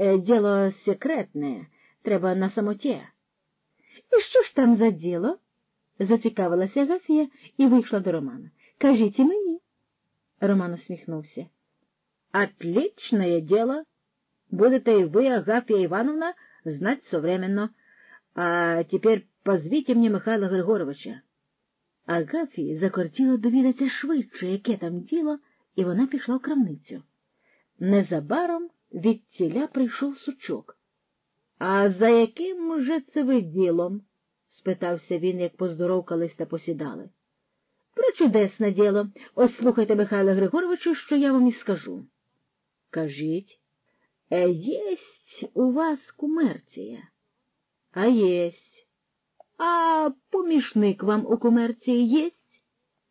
Е, діло секретне, треба на самоті. І що ж там за діло? зацікавилася Агафія і вийшла до Романа. Кажіть і мені. Роман усміхнувся. Отличное дело. Будете и вы, Агафья Ивановна, знать современно. А теперь позвите мне Михайла Григоровича. Агафії закортіло довідатися швидше, яке там діло, і вона пішла в крамницю. Незабаром від ціля прийшов сучок. А за яким же це ви ділом? спитався він, як поздоровкались та посідали. Про чудесне діло. Ось слухайте, Михайло Григоровичу, що я вам і скажу. Кажіть, е, єсть у вас комерція? А єсть. А помічник вам у комерції єсть?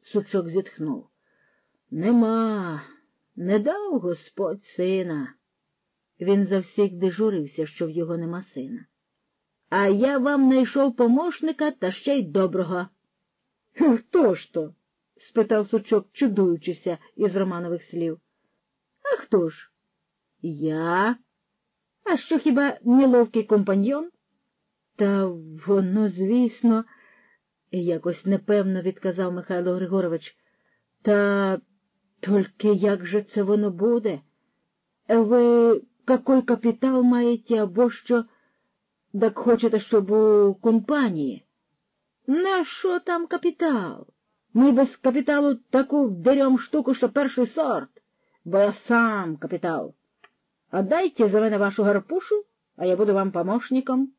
Сучок зітхнув. Нема, не дав господь сина. Він завсіх дежурився, що в його нема сина. А я вам знайшов помощника та ще й доброго. Хто ж то? спитав сучок, чудуючися із Романових слів. А хто ж? Я? А що хіба неловкий компаньйон? Та воно, звісно, якось непевно відказав Михайло Григорович. Та тільки як же це воно буде? Ви какой капітал маєте або що? Так хочете, щоб у компанії? На що там капітал? Ми без капіталу таку дерем штуку, що перший сорт, бо я сам капітал. А дайте за мене вашу гарпушу, а я буду вам помощником.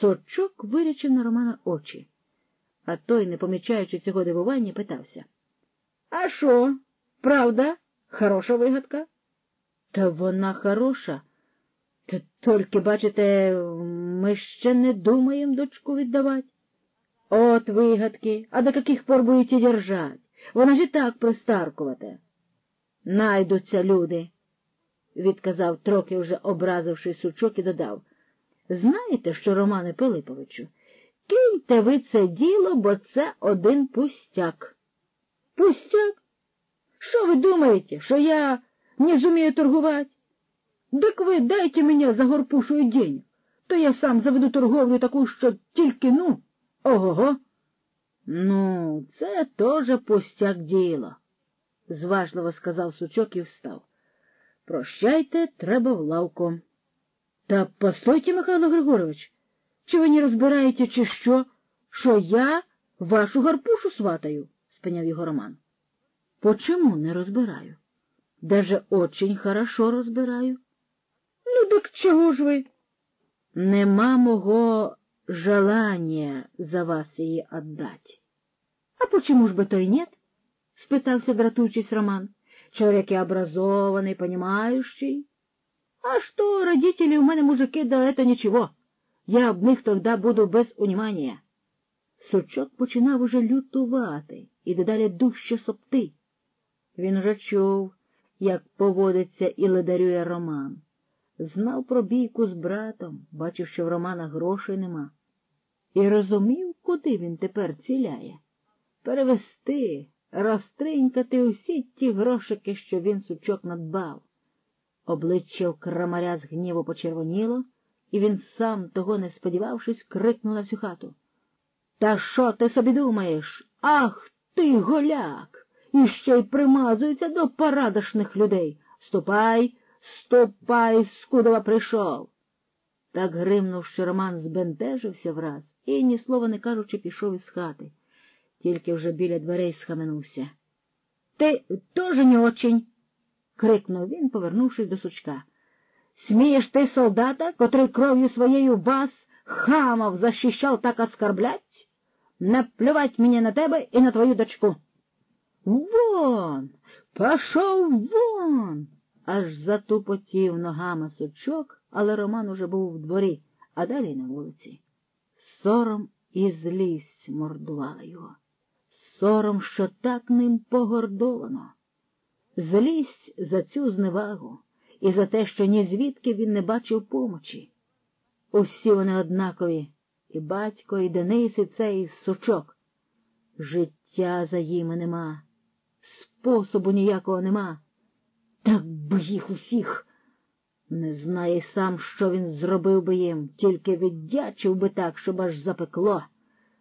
Сочок вирічив на Романа очі, а той, не помічаючи цього дивування, питався. А що, правда, хороша вигадка? Та вона хороша. Та тільки, бачите, ми ще не думаємо дочку віддавати. От вигадки, а до каких пор будете держать? Вона ж і так пристаркувати. Найдуться люди, відказав трохи вже образивши сучок і додав. Знаєте, що, Романе Пилиповичу, киньте ви це діло, бо це один пустяк. Пустяк? Що ви думаєте, що я не зумію торгувати? Так ви дайте мені за горпушою денег, то я сам заведу торговлю таку, що тільки ну. Ого. го Ну, це теж пустяк діло, зважливо сказав сучок і встав. Прощайте, треба в лавку. Та постойте, Михайло Григорович, чи ви не розбираєте, чи що, що я вашу гарпушу сватаю? спиняв його Роман. Почему не розбираю? Даже очень хорошо розбираю. Ну, так чого ж ви? Нема мого желание за вас її отдать. — А почему ж бы то и нет? — спытался, дратуючись Роман. — Человек я образованный, понимающий. — А что, родители у мене мужики, да это ничего. Я об них тогда буду без унімання. Сучок починав уже лютувати і дедалі дужче сопти. Він уже чув, як поводиться і ледарює Роман. Знав про бійку з братом, бачив, що в Романа грошей нема і розумів, куди він тепер ціляє. Перевести, розтринькати усі ті грошики, що він сучок надбав. Обличчя в крамаря з гніву почервоніло, і він сам, того не сподівавшись, крикнув на всю хату. Та що ти собі думаєш? Ах ти, голяк! І ще й примазується до порадошних людей. Ступай, ступай, скудова прийшов. Так гримнув, що Роман збентежився враз і, ні слова не кажучи, пішов із хати, тільки вже біля дверей схаменувся. Ти теж не очень. крикнув він, повернувшись до сучка. Смієш ти, солдата, котрий кров'ю своєю вас, хамов, защищав так оскорблять? Наплювать мені на тебе і на твою дочку. Вон, пошов вон. Аж затупотів ногами сучок, але Роман уже був в дворі, а далі на вулиці. Сором і злість мордувала його. Сором, що так ним погордовано. Злість за цю зневагу і за те, що ні звідки він не бачив помочі. Усі вони однакові, і батько, і Денис, і цей сучок. Життя за їми нема, способу ніякого нема. Так би їх усіх. Не знає сам, що він зробив би їм, тільки віддячив би так, щоб аж запекло.